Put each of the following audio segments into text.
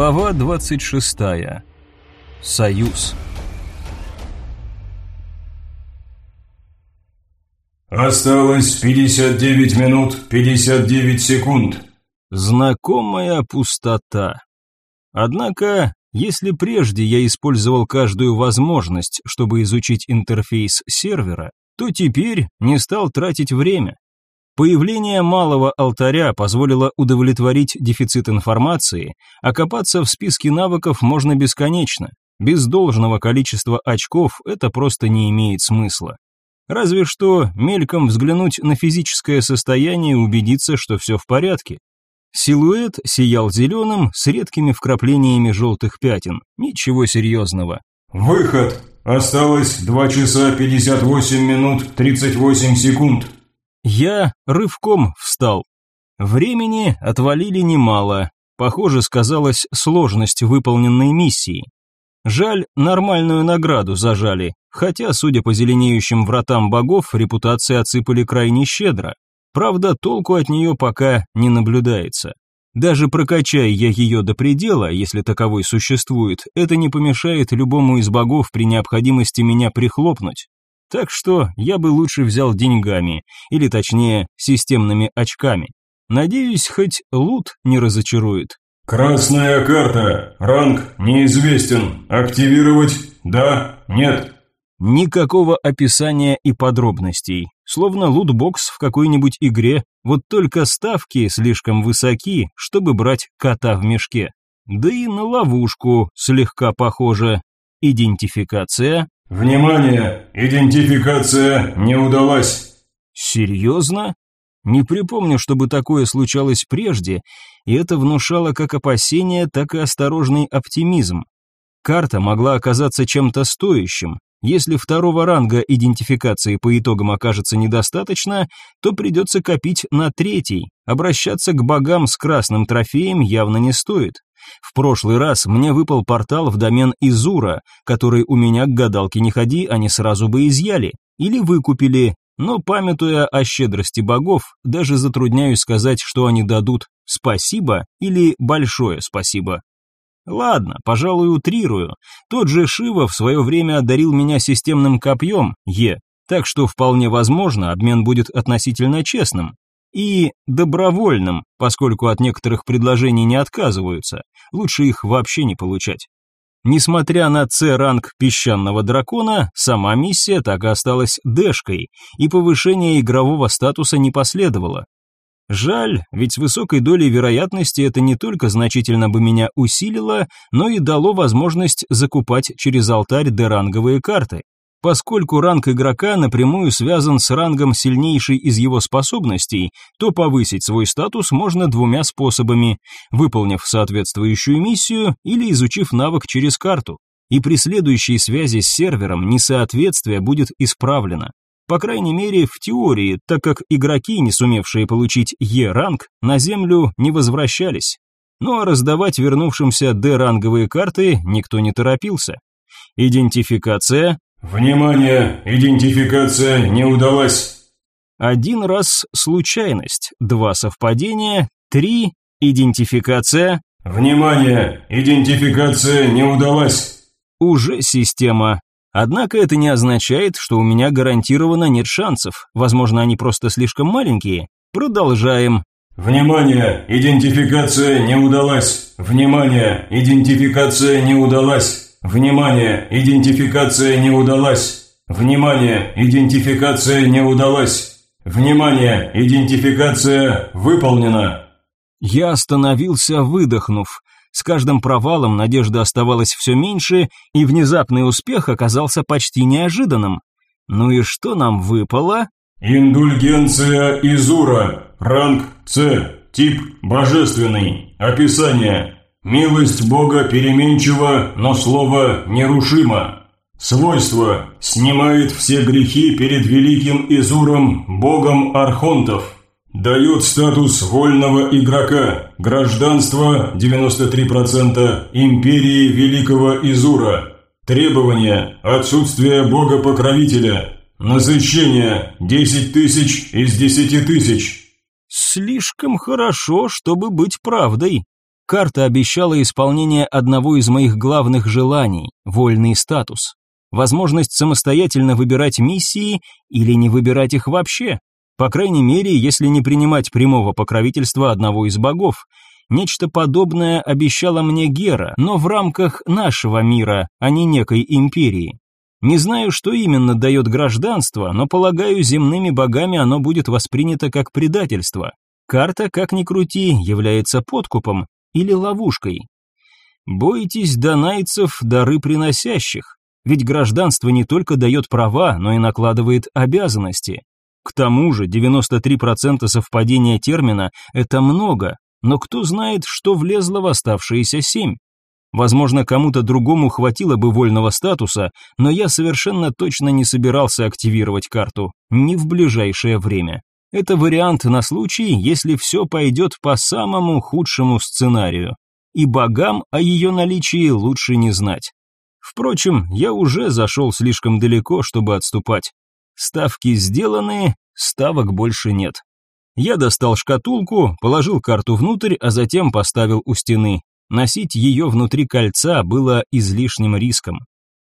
Глава 26. Союз. Осталось 59 минут 59 секунд. Знакомая пустота. Однако, если прежде я использовал каждую возможность, чтобы изучить интерфейс сервера, то теперь не стал тратить время. Появление малого алтаря позволило удовлетворить дефицит информации, а копаться в списке навыков можно бесконечно. Без должного количества очков это просто не имеет смысла. Разве что мельком взглянуть на физическое состояние и убедиться, что все в порядке. Силуэт сиял зеленым с редкими вкраплениями желтых пятен. Ничего серьезного. «Выход! Осталось 2 часа 58 минут 38 секунд!» Я рывком встал. Времени отвалили немало. Похоже, сказалась сложность выполненной миссии. Жаль, нормальную награду зажали, хотя, судя по зеленеющим вратам богов, репутации отсыпали крайне щедро. Правда, толку от нее пока не наблюдается. Даже прокачая я ее до предела, если таковой существует, это не помешает любому из богов при необходимости меня прихлопнуть. Так что я бы лучше взял деньгами, или точнее, системными очками. Надеюсь, хоть лут не разочарует. «Красная карта. Ранг неизвестен. Активировать? Да? Нет?» Никакого описания и подробностей. Словно лутбокс в какой-нибудь игре, вот только ставки слишком высоки, чтобы брать кота в мешке. Да и на ловушку слегка похоже. Идентификация «Внимание! Идентификация не удалась!» «Серьезно?» Не припомню, чтобы такое случалось прежде, и это внушало как опасения, так и осторожный оптимизм. Карта могла оказаться чем-то стоящим. Если второго ранга идентификации по итогам окажется недостаточно, то придется копить на третий. Обращаться к богам с красным трофеем явно не стоит. В прошлый раз мне выпал портал в домен Изура, который у меня к гадалке не ходи, они сразу бы изъяли или выкупили, но памятуя о щедрости богов, даже затрудняюсь сказать, что они дадут «спасибо» или «большое спасибо». Ладно, пожалуй, утрирую. Тот же Шива в свое время одарил меня системным копьем, Е, так что вполне возможно, обмен будет относительно честным и добровольным, поскольку от некоторых предложений не отказываются, лучше их вообще не получать. Несмотря на С-ранг песчаного дракона, сама миссия так и осталась дэшкой, и повышение игрового статуса не последовало. Жаль, ведь с высокой долей вероятности это не только значительно бы меня усилило, но и дало возможность закупать через алтарь Д-ранговые карты, Поскольку ранг игрока напрямую связан с рангом сильнейшей из его способностей, то повысить свой статус можно двумя способами, выполнив соответствующую миссию или изучив навык через карту. И при следующей связи с сервером несоответствие будет исправлено. По крайней мере, в теории, так как игроки, не сумевшие получить Е-ранг, на Землю не возвращались. Ну а раздавать вернувшимся Д-ранговые карты никто не торопился. Идентификация «Внимание! Идентификация не удалась!» Один раз случайность, два совпадения, три идентификация. «Внимание! Идентификация не удалась!» Уже система. Однако это не означает, что у меня гарантированно нет шансов. Возможно, они просто слишком маленькие. Продолжаем. «Внимание! Идентификация не удалась! Внимание! Идентификация не удалась!» Внимание, идентификация не удалась. Внимание, идентификация не удалась. Внимание, идентификация выполнена. Я остановился, выдохнув. С каждым провалом надежда оставалась все меньше, и внезапный успех оказался почти неожиданным. Ну и что нам выпало? Индульгенция Изура. Ранг С. Тип Божественный. Описание. Милость Бога переменчива, но слово нерушимо. Свойство снимает все грехи перед великим Изуром, богом архонтов. Дает статус вольного игрока, гражданство 93%, империи великого Изура. Требования – отсутствие бога-покровителя. Насыщение – 10 тысяч из 10 тысяч. Слишком хорошо, чтобы быть правдой, Карта обещала исполнение одного из моих главных желаний – вольный статус. Возможность самостоятельно выбирать миссии или не выбирать их вообще. По крайней мере, если не принимать прямого покровительства одного из богов. Нечто подобное обещала мне Гера, но в рамках нашего мира, а не некой империи. Не знаю, что именно дает гражданство, но полагаю, земными богами оно будет воспринято как предательство. Карта, как ни крути, является подкупом, или ловушкой. Бойтесь донайцев, дары приносящих, ведь гражданство не только дает права, но и накладывает обязанности. К тому же 93% совпадения термина – это много, но кто знает, что влезло в оставшиеся семь. Возможно, кому-то другому хватило бы вольного статуса, но я совершенно точно не собирался активировать карту, не в ближайшее время. Это вариант на случай, если все пойдет по самому худшему сценарию. И богам о ее наличии лучше не знать. Впрочем, я уже зашел слишком далеко, чтобы отступать. Ставки сделаны, ставок больше нет. Я достал шкатулку, положил карту внутрь, а затем поставил у стены. Носить ее внутри кольца было излишним риском.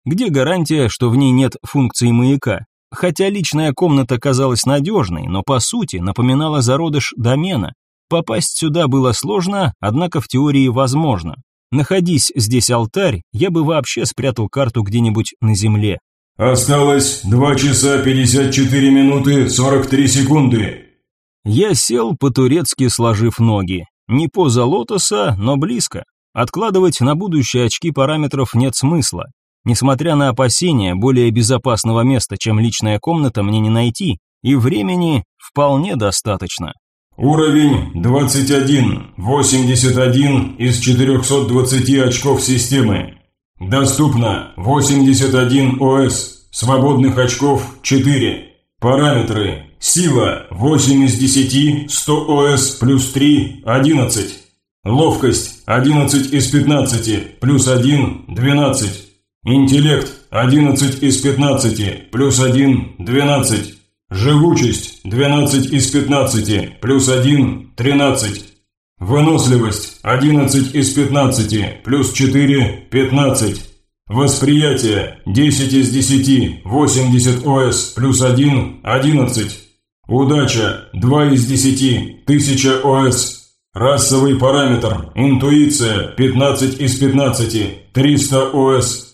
Где гарантия, что в ней нет функции маяка? Хотя личная комната казалась надежной, но по сути напоминала зародыш домена. Попасть сюда было сложно, однако в теории возможно. Находись здесь алтарь, я бы вообще спрятал карту где-нибудь на земле. Осталось 2 часа 54 минуты 43 секунды. Я сел по-турецки, сложив ноги. Не поза лотоса, но близко. Откладывать на будущее очки параметров нет смысла. Несмотря на опасения, более безопасного места, чем личная комната, мне не найти, и времени вполне достаточно. Уровень 21, 81 из 420 очков системы. Доступно 81 ОС, свободных очков 4. Параметры. Сила 8 из 10, 100 ОС плюс 3, 11. Ловкость 11 из 15, плюс 1, 12. Интеллект – 11 из 15, плюс 1 – 12. Живучесть – 12 из 15, плюс 1 – 13. Выносливость – 11 из 15, плюс 4 – 15. Восприятие – 10 из 10, 80 ОС, плюс 1 – 11. Удача – 2 из 10, 1000 ОС. Расовый параметр – интуиция – 15 из 15, 300 ОС.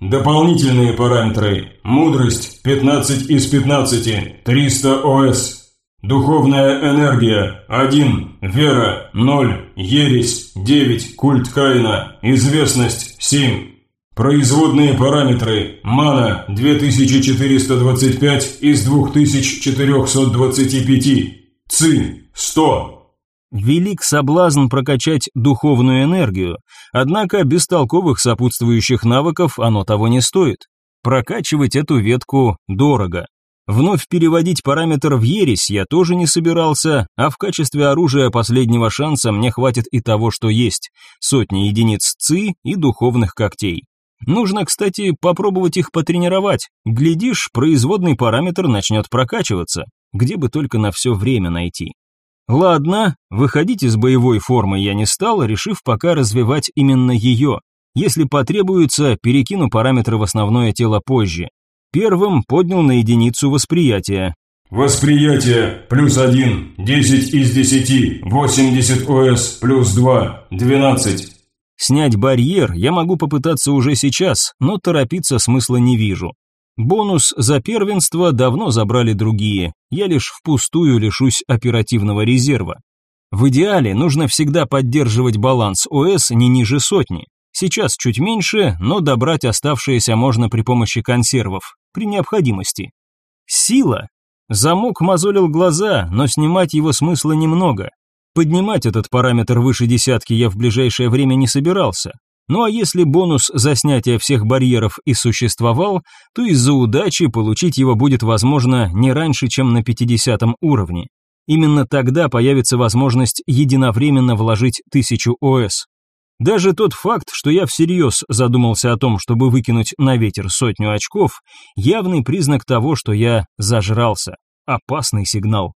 Дополнительные параметры. Мудрость – 15 из 15, 300 ОС. Духовная энергия – 1, вера – 0, ересь – 9, культ Каина, известность – 7. Производные параметры. Мана – 2425 из 2425. Ци – 100. Велик соблазн прокачать духовную энергию, однако без толковых сопутствующих навыков оно того не стоит. Прокачивать эту ветку дорого. Вновь переводить параметр в ересь я тоже не собирался, а в качестве оружия последнего шанса мне хватит и того, что есть. Сотни единиц ЦИ и духовных когтей. Нужно, кстати, попробовать их потренировать. Глядишь, производный параметр начнет прокачиваться. Где бы только на все время найти. Ладно, выходить из боевой формы я не стал, решив пока развивать именно ее. Если потребуется, перекину параметры в основное тело позже. Первым поднял на единицу восприятие. Восприятие плюс 1, 10 из 10, 80 ОС плюс 2, 12. Снять барьер я могу попытаться уже сейчас, но торопиться смысла не вижу. Бонус за первенство давно забрали другие, я лишь впустую лишусь оперативного резерва. В идеале нужно всегда поддерживать баланс ОС не ниже сотни. Сейчас чуть меньше, но добрать оставшееся можно при помощи консервов, при необходимости. Сила. Замок мозолил глаза, но снимать его смысла немного. Поднимать этот параметр выше десятки я в ближайшее время не собирался, ну а если бонус за снятие всех барьеров и существовал, то из-за удачи получить его будет возможно не раньше, чем на 50 уровне. Именно тогда появится возможность единовременно вложить 1000 ОС. Даже тот факт, что я всерьез задумался о том, чтобы выкинуть на ветер сотню очков, явный признак того, что я зажрался. Опасный сигнал.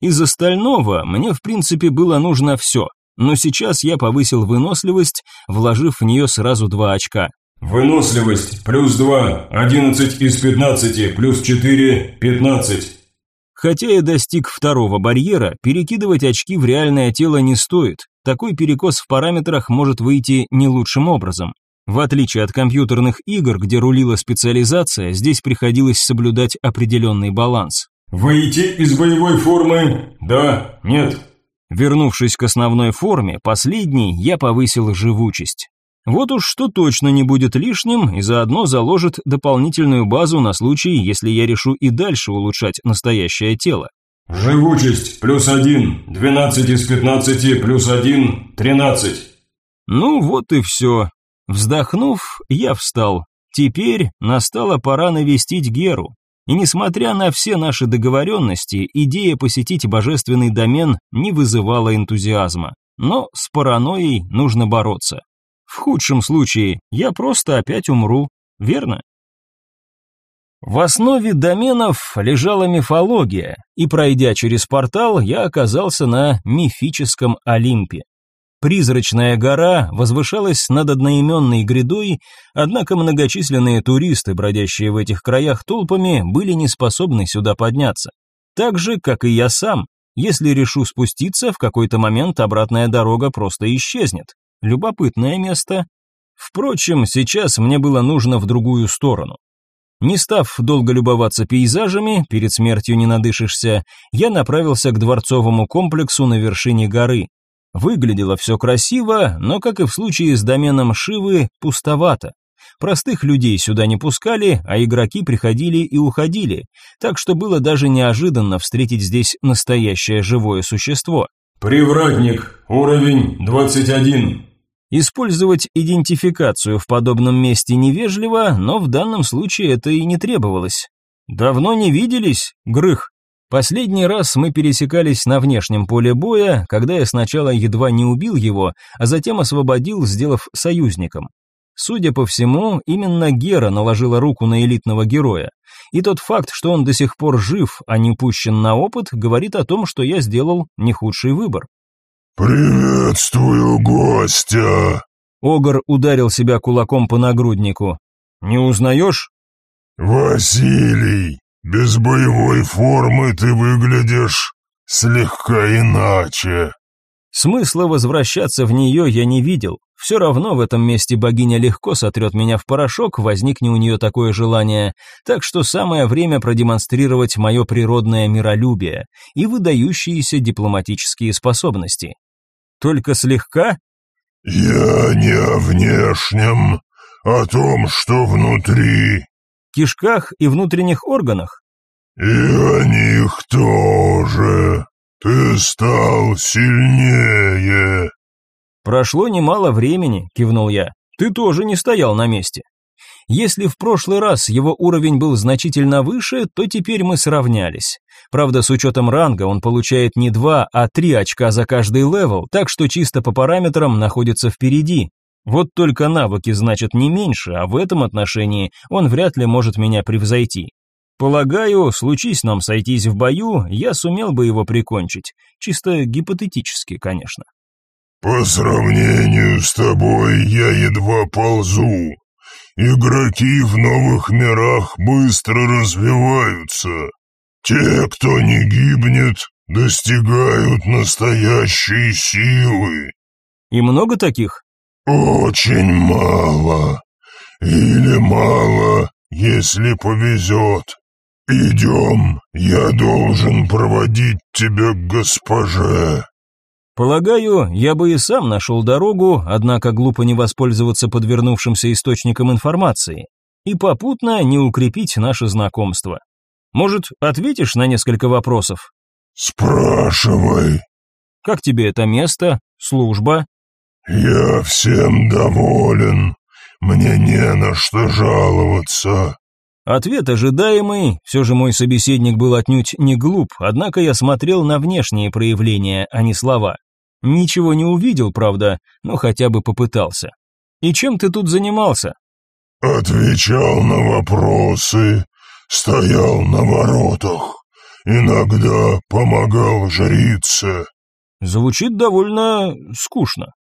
Из остального мне, в принципе, было нужно все, но сейчас я повысил выносливость, вложив в нее сразу два очка. Выносливость плюс 2, 11 из 15, плюс 4, 15. Хотя я достиг второго барьера, перекидывать очки в реальное тело не стоит. Такой перекос в параметрах может выйти не лучшим образом. В отличие от компьютерных игр, где рулила специализация, здесь приходилось соблюдать определенный баланс. «Выйти из боевой формы? Да, нет, Вернувшись к основной форме, последней я повысил живучесть. Вот уж что точно не будет лишним и заодно заложит дополнительную базу на случай, если я решу и дальше улучшать настоящее тело. Живучесть плюс один, 12 из 15 плюс один, 13. Ну вот и все. Вздохнув, я встал. Теперь настала пора навестить Геру. И несмотря на все наши договоренности, идея посетить божественный домен не вызывала энтузиазма. Но с паранойей нужно бороться. В худшем случае я просто опять умру, верно? В основе доменов лежала мифология, и пройдя через портал, я оказался на мифическом Олимпе. Призрачная гора возвышалась над одноименной грядой, однако многочисленные туристы, бродящие в этих краях толпами, были не способны сюда подняться. Так же, как и я сам. Если решу спуститься, в какой-то момент обратная дорога просто исчезнет. Любопытное место. Впрочем, сейчас мне было нужно в другую сторону. Не став долго любоваться пейзажами, перед смертью не надышишься, я направился к дворцовому комплексу на вершине горы, Выглядело все красиво, но, как и в случае с доменом Шивы, пустовато. Простых людей сюда не пускали, а игроки приходили и уходили, так что было даже неожиданно встретить здесь настоящее живое существо. «Привратник, уровень 21». Использовать идентификацию в подобном месте невежливо, но в данном случае это и не требовалось. «Давно не виделись, Грых?» Последний раз мы пересекались на внешнем поле боя, когда я сначала едва не убил его, а затем освободил, сделав союзником. Судя по всему, именно Гера наложила руку на элитного героя. И тот факт, что он до сих пор жив, а не пущен на опыт, говорит о том, что я сделал не худший выбор. «Приветствую гостя!» Огр ударил себя кулаком по нагруднику. «Не узнаешь?» «Василий!» Без боевой формы ты выглядишь слегка иначе». Смысла возвращаться в нее я не видел. Все равно в этом месте богиня легко сотрет меня в порошок, возникне у нее такое желание. Так что самое время продемонстрировать мое природное миролюбие и выдающиеся дипломатические способности. Только слегка? «Я не о внешнем, о том, что внутри», кишках и внутренних органах. «И о них тоже. Ты стал сильнее». «Прошло немало времени», — кивнул я. «Ты тоже не стоял на месте». Если в прошлый раз его уровень был значительно выше, то теперь мы сравнялись. Правда, с учетом ранга он получает не два, а три очка за каждый level, так что чисто по параметрам находится впереди. Вот только навыки значат не меньше, а в этом отношении он вряд ли может меня превзойти. Полагаю, случись нам сойтись в бою, я сумел бы его прикончить. Чисто гипотетически, конечно. «По сравнению с тобой я едва ползу. Игроки в новых мирах быстро развиваются. Те, кто не гибнет, достигают настоящей силы». «И много таких?» Очень мало. Или мало, если повезет. Идем, я должен проводить тебя к госпоже. Полагаю, я бы и сам нашел дорогу, однако глупо не воспользоваться подвернувшимся источником информации и попутно не укрепить наше знакомство. Может, ответишь на несколько вопросов? Спрашивай. Как тебе это место, служба, «Я всем доволен. Мне не на что жаловаться». Ответ ожидаемый, все же мой собеседник был отнюдь не глуп, однако я смотрел на внешние проявления, а не слова. Ничего не увидел, правда, но хотя бы попытался. «И чем ты тут занимался?» «Отвечал на вопросы, стоял на воротах, иногда помогал жрице». Звучит довольно скучно.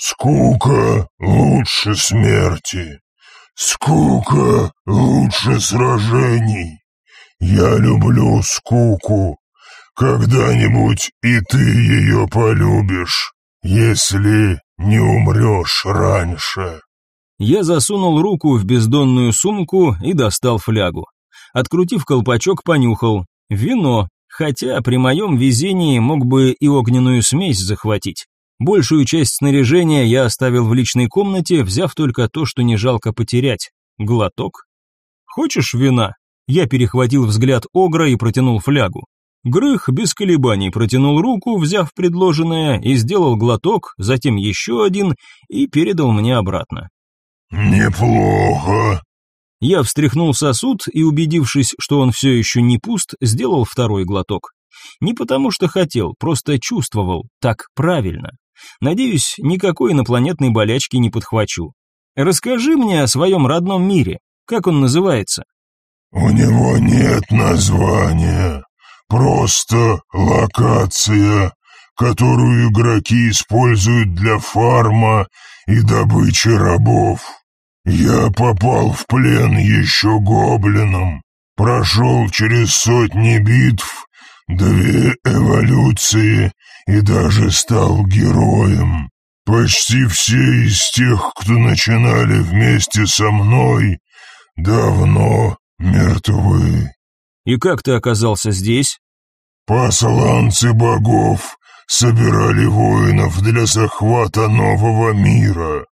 Скука лучше смерти. Скука лучше сражений. Я люблю скуку. Когда-нибудь и ты ее полюбишь, если не умрешь раньше. Я засунул руку в бездонную сумку и достал флягу. Открутив колпачок, понюхал. Вино, хотя при моем везении мог бы и огненную смесь захватить. Большую часть снаряжения я оставил в личной комнате, взяв только то, что не жалко потерять. Глоток. «Хочешь вина?» Я перехватил взгляд Огра и протянул флягу. Грых без колебаний протянул руку, взяв предложенное, и сделал глоток, затем еще один, и передал мне обратно. «Неплохо». Я встряхнул сосуд и, убедившись, что он все еще не пуст, сделал второй глоток. Не потому что хотел, просто чувствовал, так правильно. Надеюсь, никакой инопланетной болячки не подхвачу. Расскажи мне о своем родном мире. Как он называется? У него нет названия. Просто локация, которую игроки используют для фарма и добычи рабов. Я попал в плен еще гоблином, прошел через сотни битв, две эволюции и даже стал героем. Почти все из тех, кто начинали вместе со мной, давно мертвы. И как ты оказался здесь? Посланцы богов собирали воинов для захвата нового мира.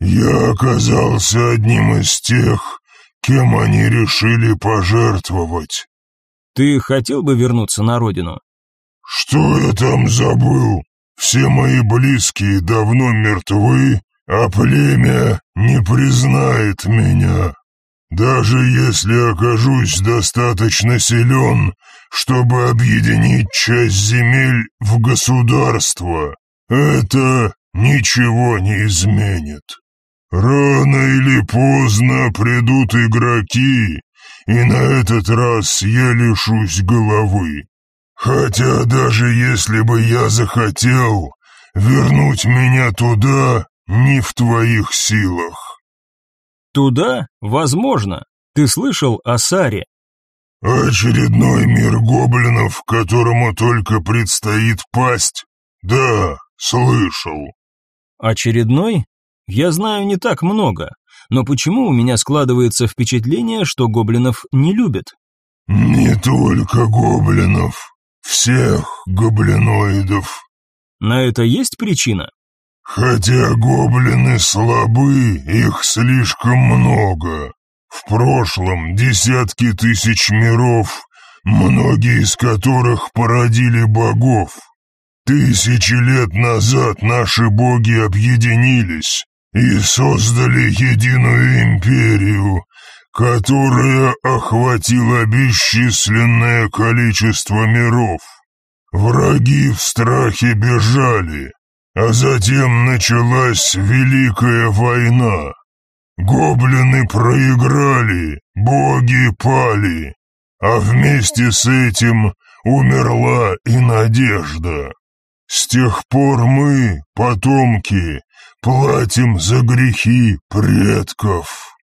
Я оказался одним из тех, кем они решили пожертвовать. Ты хотел бы вернуться на родину? Что я там забыл? Все мои близкие давно мертвы, а племя не признает меня. Даже если окажусь достаточно силен, чтобы объединить часть земель в государство, это ничего не изменит. Рано или поздно придут игроки, и на этот раз я лишусь головы. Хотя даже если бы я захотел, вернуть меня туда не в твоих силах. Туда? Возможно. Ты слышал о Саре? Очередной мир гоблинов, которому только предстоит пасть? Да, слышал. Очередной? Я знаю не так много, но почему у меня складывается впечатление, что гоблинов не любят? Не только гоблинов, всех гоблиноидов. На это есть причина? Хотя гоблины слабы, их слишком много. В прошлом десятки тысяч миров, многие из которых породили богов. Тысячи лет назад наши боги объединились и создали единую империю, которая охватила бесчисленное количество миров. Враги в страхе бежали, а затем началась Великая война. Гоблины проиграли, боги пали, а вместе с этим умерла и надежда. С тех пор мы, потомки, платим за грехи предков.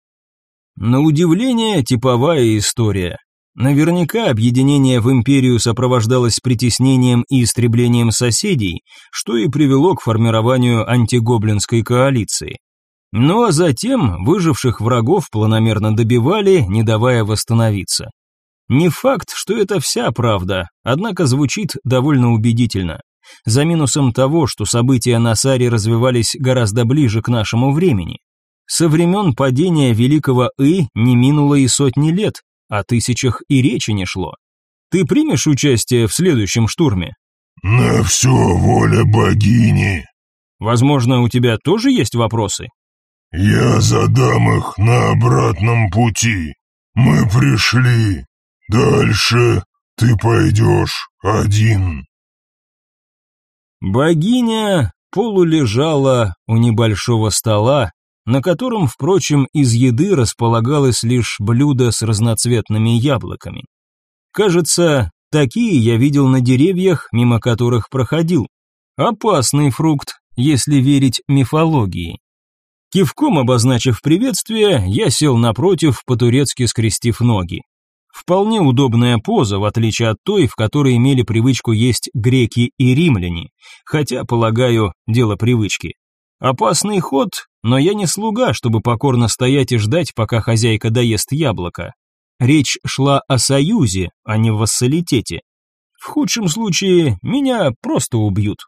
На удивление, типовая история. Наверняка объединение в империю сопровождалось притеснением и истреблением соседей, что и привело к формированию антигоблинской коалиции. Ну а затем выживших врагов планомерно добивали, не давая восстановиться. Не факт, что это вся правда, однако звучит довольно убедительно. За минусом того, что события на Саре развивались гораздо ближе к нашему времени. Со времен падения великого И не минуло и сотни лет, о тысячах и речи не шло. Ты примешь участие в следующем штурме? На все воля богини. Возможно, у тебя тоже есть вопросы? Я задам их на обратном пути. Мы пришли. Дальше ты пойдешь один. Богиня полулежала у небольшого стола, на котором, впрочем, из еды располагалось лишь блюдо с разноцветными яблоками. Кажется, такие я видел на деревьях, мимо которых проходил. Опасный фрукт, если верить мифологии. Кивком обозначив приветствие, я сел напротив, по-турецки скрестив ноги. Вполне удобная поза, в отличие от той, в которой имели привычку есть греки и римляне, хотя, полагаю, дело привычки. Опасный ход, но я не слуга, чтобы покорно стоять и ждать, пока хозяйка доест яблоко. Речь шла о союзе, а не в вассалитете. В худшем случае меня просто убьют.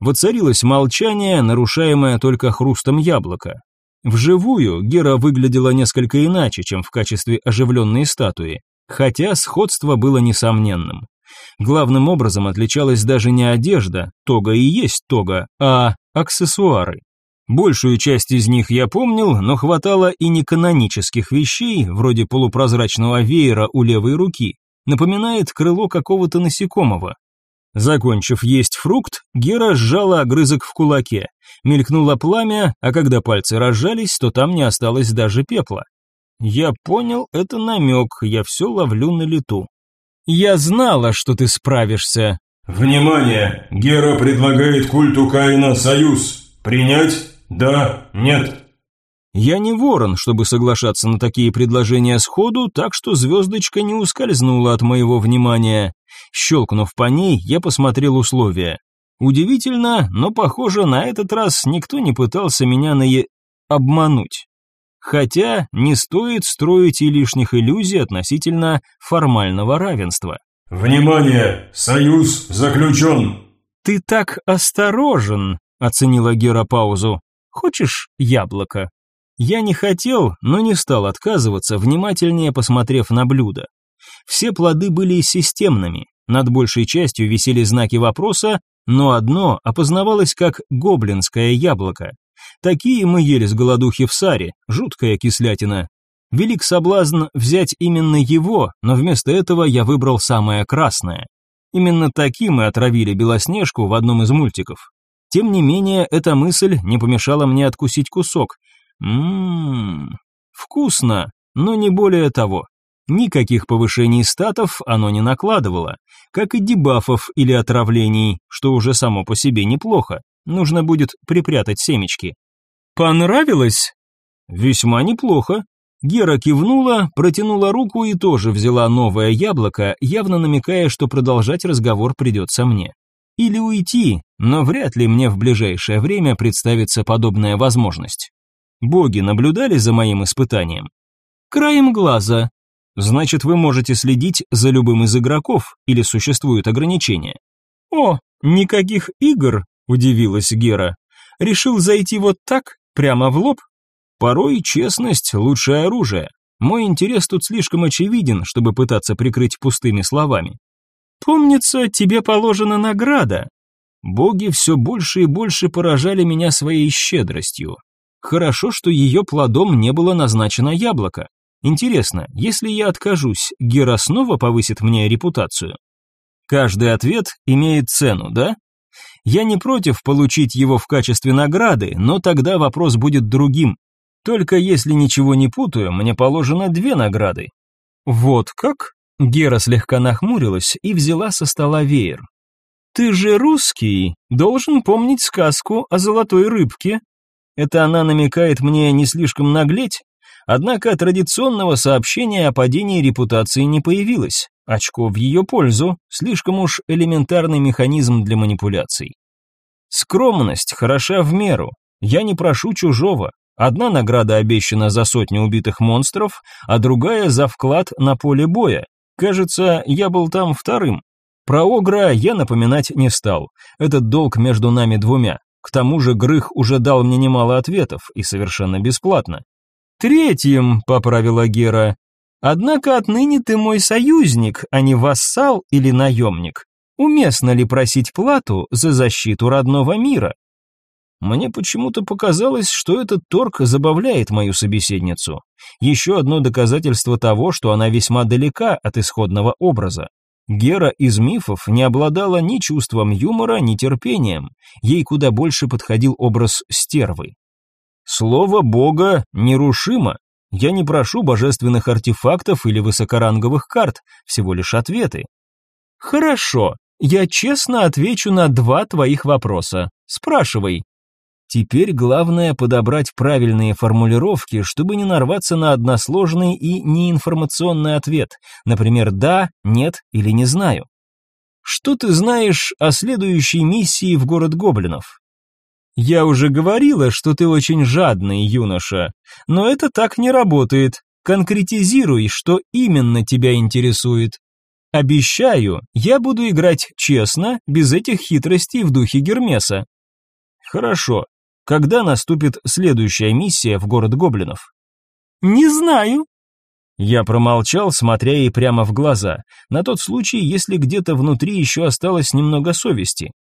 Воцарилось молчание, нарушаемое только хрустом яблока. Вживую Гера выглядела несколько иначе, чем в качестве оживленной статуи, хотя сходство было несомненным. Главным образом отличалась даже не одежда, тога и есть тога, а аксессуары. Большую часть из них я помнил, но хватало и неканонических вещей, вроде полупрозрачного веера у левой руки, напоминает крыло какого-то насекомого. Закончив есть фрукт, Гера сжала огрызок в кулаке. Мелькнуло пламя, а когда пальцы разжались, то там не осталось даже пепла. Я понял, это намек, я все ловлю на лету. «Я знала, что ты справишься», «Внимание! Гера предлагает культу Каина союз. Принять? Да? Нет?» Я не ворон, чтобы соглашаться на такие предложения сходу, так что звездочка не ускользнула от моего внимания. Щелкнув по ней, я посмотрел условия. Удивительно, но, похоже, на этот раз никто не пытался меня на е... обмануть. Хотя не стоит строить и лишних иллюзий относительно формального равенства. «Внимание! Союз заключен!» «Ты так осторожен!» – оценила Гера паузу. «Хочешь яблоко?» Я не хотел, но не стал отказываться, внимательнее посмотрев на блюдо. Все плоды были системными, над большей частью висели знаки вопроса, но одно опознавалось как гоблинское яблоко. Такие мы ели с голодухи в саре, жуткая кислятина, Велик соблазн взять именно его, но вместо этого я выбрал самое красное. Именно таким и отравили Белоснежку в одном из мультиков. Тем не менее, эта мысль не помешала мне откусить кусок. Ммм, вкусно, но не более того. Никаких повышений статов оно не накладывало, как и дебафов или отравлений, что уже само по себе неплохо. Нужно будет припрятать семечки. Понравилось? Весьма неплохо, Гера кивнула, протянула руку и тоже взяла новое яблоко, явно намекая, что продолжать разговор придется мне. Или уйти, но вряд ли мне в ближайшее время представится подобная возможность. Боги наблюдали за моим испытанием? Краем глаза. Значит, вы можете следить за любым из игроков, или существуют ограничения? О, никаких игр, удивилась Гера. Решил зайти вот так, прямо в лоб? Порой честность – лучшее оружие. Мой интерес тут слишком очевиден, чтобы пытаться прикрыть пустыми словами. «Помнится, тебе положена награда». Боги все больше и больше поражали меня своей щедростью. Хорошо, что ее плодом не было назначено яблоко. Интересно, если я откажусь, Гера снова повысит мне репутацию? Каждый ответ имеет цену, да? Я не против получить его в качестве награды, но тогда вопрос будет другим. Только если ничего не путаю, мне положено две награды. Вот как? Гера слегка нахмурилась и взяла со стола веер. Ты же русский, должен помнить сказку о золотой рыбке. Это она намекает мне не слишком наглеть. Однако традиционного сообщения о падении репутации не появилось. Очко в ее пользу, слишком уж элементарный механизм для манипуляций. Скромность хороша в меру. Я не прошу чужого, Одна награда обещана за сотню убитых монстров, а другая за вклад на поле боя. Кажется, я был там вторым. Про Огра я напоминать не стал. Этот долг между нами двумя. К тому же Грых уже дал мне немало ответов, и совершенно бесплатно. «Третьим», — поправила Гера. «Однако отныне ты мой союзник, а не вассал или наемник. Уместно ли просить плату за защиту родного мира?» Мне почему-то показалось, что этот торг забавляет мою собеседницу. Еще одно доказательство того, что она весьма далека от исходного образа. Гера из мифов не обладала ни чувством юмора, ни терпением. Ей куда больше подходил образ стервы. Слово Бога нерушимо. Я не прошу божественных артефактов или высокоранговых карт, всего лишь ответы. Хорошо, я честно отвечу на два твоих вопроса. Спрашивай, Теперь главное подобрать правильные формулировки, чтобы не нарваться на односложный и неинформационный ответ, например, «да», «нет» или «не знаю». Что ты знаешь о следующей миссии в город гоблинов? Я уже говорила, что ты очень жадный юноша, но это так не работает. Конкретизируй, что именно тебя интересует. Обещаю, я буду играть честно, без этих хитростей в духе Гермеса. Хорошо. Когда наступит следующая миссия в город гоблинов? Не знаю. Я промолчал, смотря ей прямо в глаза, на тот случай, если где-то внутри еще осталось немного совести.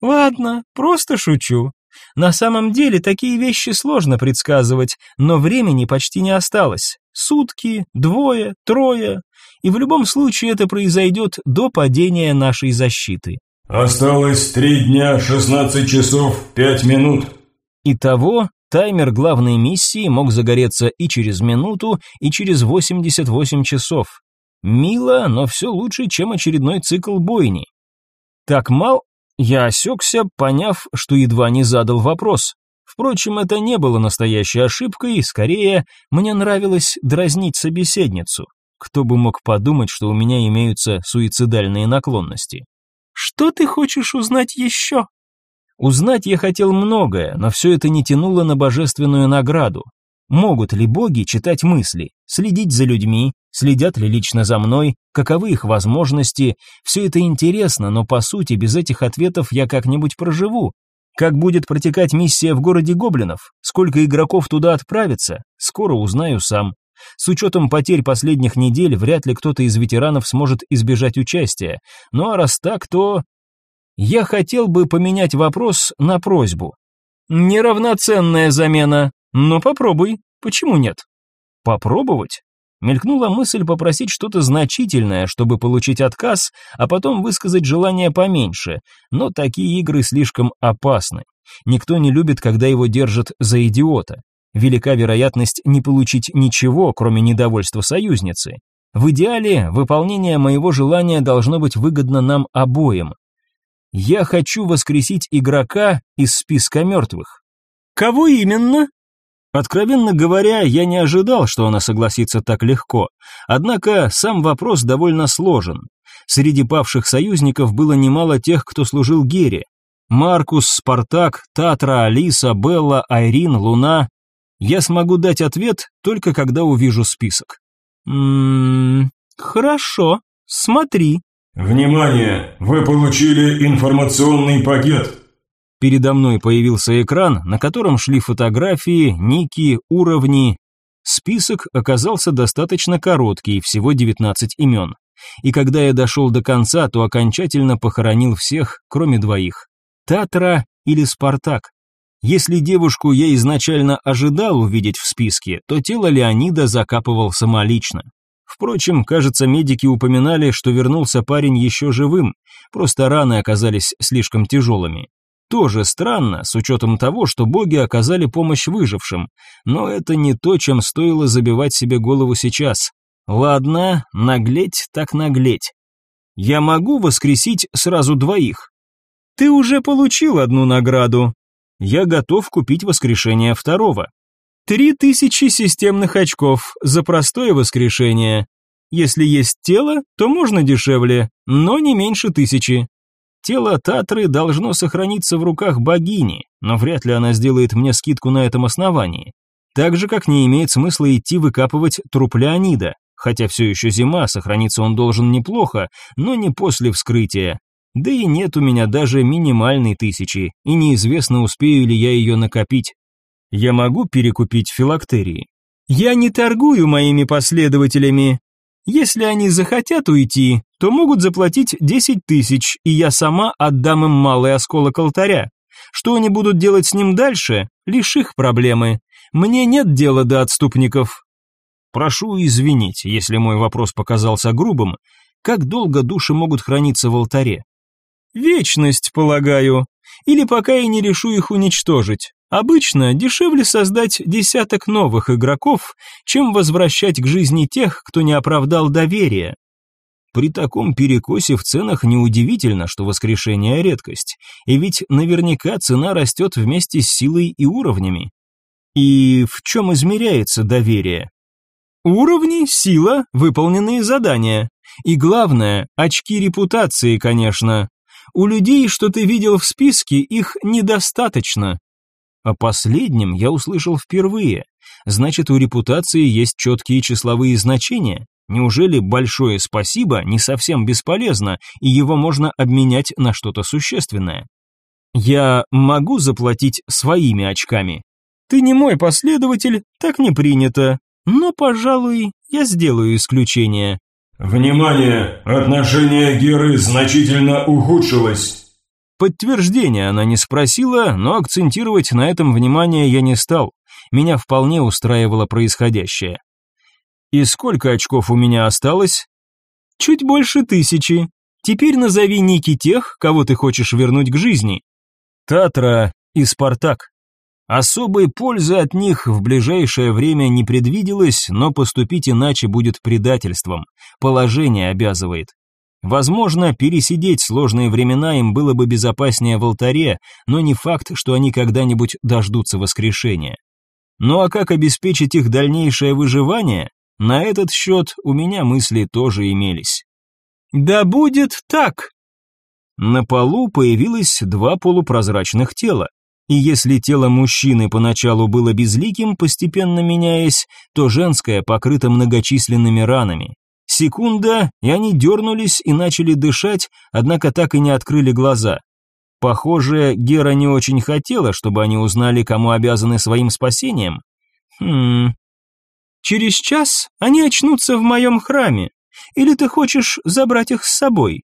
Ладно, просто шучу. На самом деле такие вещи сложно предсказывать, но времени почти не осталось. Сутки, двое, трое. И в любом случае это произойдет до падения нашей защиты. Осталось три дня, шестнадцать часов, пять минут. И того таймер главной миссии мог загореться и через минуту, и через 88 часов. Мило, но все лучше, чем очередной цикл бойни. Так мал, я осекся, поняв, что едва не задал вопрос. Впрочем, это не было настоящей ошибкой, скорее, мне нравилось дразнить собеседницу. Кто бы мог подумать, что у меня имеются суицидальные наклонности. «Что ты хочешь узнать еще?» Узнать я хотел многое, но все это не тянуло на божественную награду. Могут ли боги читать мысли, следить за людьми, следят ли лично за мной, каковы их возможности, все это интересно, но по сути без этих ответов я как-нибудь проживу. Как будет протекать миссия в городе гоблинов, сколько игроков туда отправится, скоро узнаю сам. С учетом потерь последних недель, вряд ли кто-то из ветеранов сможет избежать участия. Ну а раз так, то я хотел бы поменять вопрос на просьбу. Неравноценная замена, но попробуй, почему нет? Попробовать? Мелькнула мысль попросить что-то значительное, чтобы получить отказ, а потом высказать желание поменьше, но такие игры слишком опасны. Никто не любит, когда его держат за идиота. Велика вероятность не получить ничего, кроме недовольства союзницы. В идеале выполнение моего желания должно быть выгодно нам обоим, я хочу воскресить игрока из списка мертвых. Кого именно? Откровенно говоря, я не ожидал, что она согласится так легко. Однако сам вопрос довольно сложен. Среди павших союзников было немало тех, кто служил Гере. Маркус, Спартак, Татра, Алиса, Белла, Айрин, Луна. Я смогу дать ответ только когда увижу список. М -м -м, хорошо, смотри. «Внимание! Вы получили информационный пакет!» Передо мной появился экран, на котором шли фотографии, ники, уровни. Список оказался достаточно короткий, всего 19 имен. И когда я дошел до конца, то окончательно похоронил всех, кроме двоих. Татра или Спартак. Если девушку я изначально ожидал увидеть в списке, то тело Леонида закапывал самолично. Впрочем, кажется, медики упоминали, что вернулся парень еще живым, просто раны оказались слишком тяжелыми. Тоже странно, с учетом того, что боги оказали помощь выжившим, но это не то, чем стоило забивать себе голову сейчас. Ладно, наглеть так наглеть. Я могу воскресить сразу двоих. Ты уже получил одну награду. Я готов купить воскрешение второго. Три тысячи системных очков за простое воскрешение. Если есть тело, то можно дешевле, но не меньше тысячи. Тело Татры должно сохраниться в руках богини, но вряд ли она сделает мне скидку на этом основании. Так же, как не имеет смысла идти выкапывать труп Леонида, хотя все еще зима, сохраниться он должен неплохо, но не после вскрытия. Да и нет у меня даже минимальной тысячи, и неизвестно, успею ли я ее накопить. Я могу перекупить филактерии. Я не торгую моими последователями. Если они захотят уйти, то могут заплатить 10 тысяч, и я сама отдам им малый осколок алтаря. Что они будут делать с ним дальше, лишь их проблемы. Мне нет дела до отступников. Прошу извинить, если мой вопрос показался грубым. Как долго души могут храниться в алтаре? Вечность, полагаю, или пока я не решу их уничтожить. Обычно дешевле создать десяток новых игроков, чем возвращать к жизни тех, кто не оправдал доверия. При таком перекосе в ценах неудивительно, что воскрешение – редкость, и ведь наверняка цена растет вместе с силой и уровнями. И в чем измеряется доверие? Уровни, сила, выполненные задания. И главное, очки репутации, конечно, у людей, что ты видел в списке, их недостаточно. О последнем я услышал впервые. Значит, у репутации есть четкие числовые значения. Неужели большое спасибо не совсем бесполезно, и его можно обменять на что-то существенное? Я могу заплатить своими очками. Ты не мой последователь, так не принято. Но, пожалуй, я сделаю исключение. «Внимание! Отношение Геры значительно ухудшилось!» Подтверждения она не спросила, но акцентировать на этом внимание я не стал. Меня вполне устраивало происходящее. «И сколько очков у меня осталось?» «Чуть больше тысячи. Теперь назови ники тех, кого ты хочешь вернуть к жизни». «Татра и Спартак». Особой пользы от них в ближайшее время не предвиделось, но поступить иначе будет предательством. Положение обязывает. Возможно, пересидеть сложные времена им было бы безопаснее в алтаре, но не факт, что они когда-нибудь дождутся воскрешения. Ну а как обеспечить их дальнейшее выживание? На этот счет у меня мысли тоже имелись. «Да будет так!» На полу появилось два полупрозрачных тела и если тело мужчины поначалу было безликим, постепенно меняясь, то женское покрыто многочисленными ранами. Секунда, и они дернулись и начали дышать, однако так и не открыли глаза. Похоже, Гера не очень хотела, чтобы они узнали, кому обязаны своим спасением. Хм. Через час они очнутся в моем храме. Или ты хочешь забрать их с собой?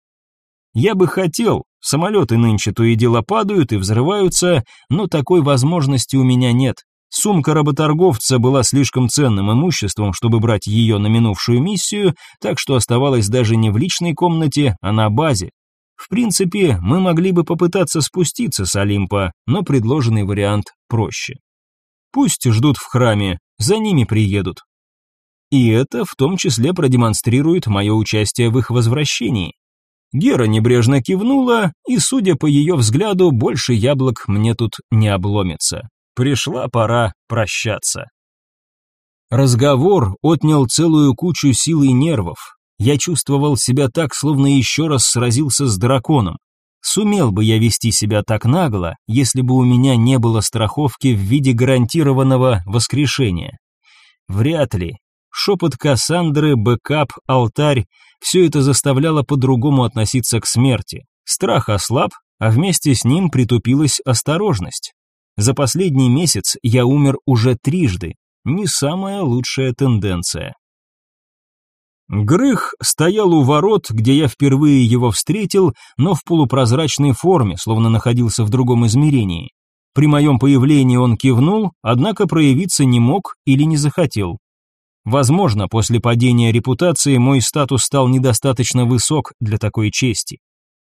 Я бы хотел, Самолеты нынче то и дело падают и взрываются, но такой возможности у меня нет. Сумка работорговца была слишком ценным имуществом, чтобы брать ее на минувшую миссию, так что оставалась даже не в личной комнате, а на базе. В принципе, мы могли бы попытаться спуститься с Олимпа, но предложенный вариант проще. Пусть ждут в храме, за ними приедут. И это в том числе продемонстрирует мое участие в их возвращении. Гера небрежно кивнула, и, судя по ее взгляду, больше яблок мне тут не обломится. Пришла пора прощаться. Разговор отнял целую кучу сил и нервов. Я чувствовал себя так, словно еще раз сразился с драконом. Сумел бы я вести себя так нагло, если бы у меня не было страховки в виде гарантированного воскрешения. Вряд ли, шепот Кассандры, бэкап, алтарь – все это заставляло по-другому относиться к смерти. Страх ослаб, а вместе с ним притупилась осторожность. За последний месяц я умер уже трижды, не самая лучшая тенденция. Грых стоял у ворот, где я впервые его встретил, но в полупрозрачной форме, словно находился в другом измерении. При моем появлении он кивнул, однако проявиться не мог или не захотел. Возможно, после падения репутации мой статус стал недостаточно высок для такой чести.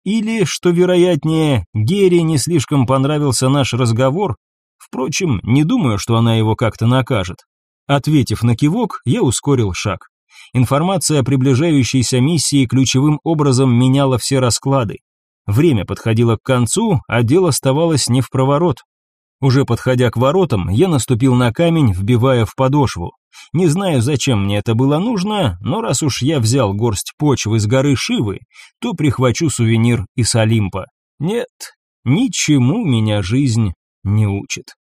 Или, что вероятнее, Гере не слишком понравился наш разговор. Впрочем, не думаю, что она его как-то накажет. Ответив на кивок, я ускорил шаг. Информация о приближающейся миссии ключевым образом меняла все расклады. Время подходило к концу, а дело оставалось не в проворот. Уже подходя к воротам, я наступил на камень, вбивая в подошву. Не знаю, зачем мне это было нужно, но раз уж я взял горсть почвы с горы Шивы, то прихвачу сувенир из Олимпа. Нет, ничему меня жизнь не учит.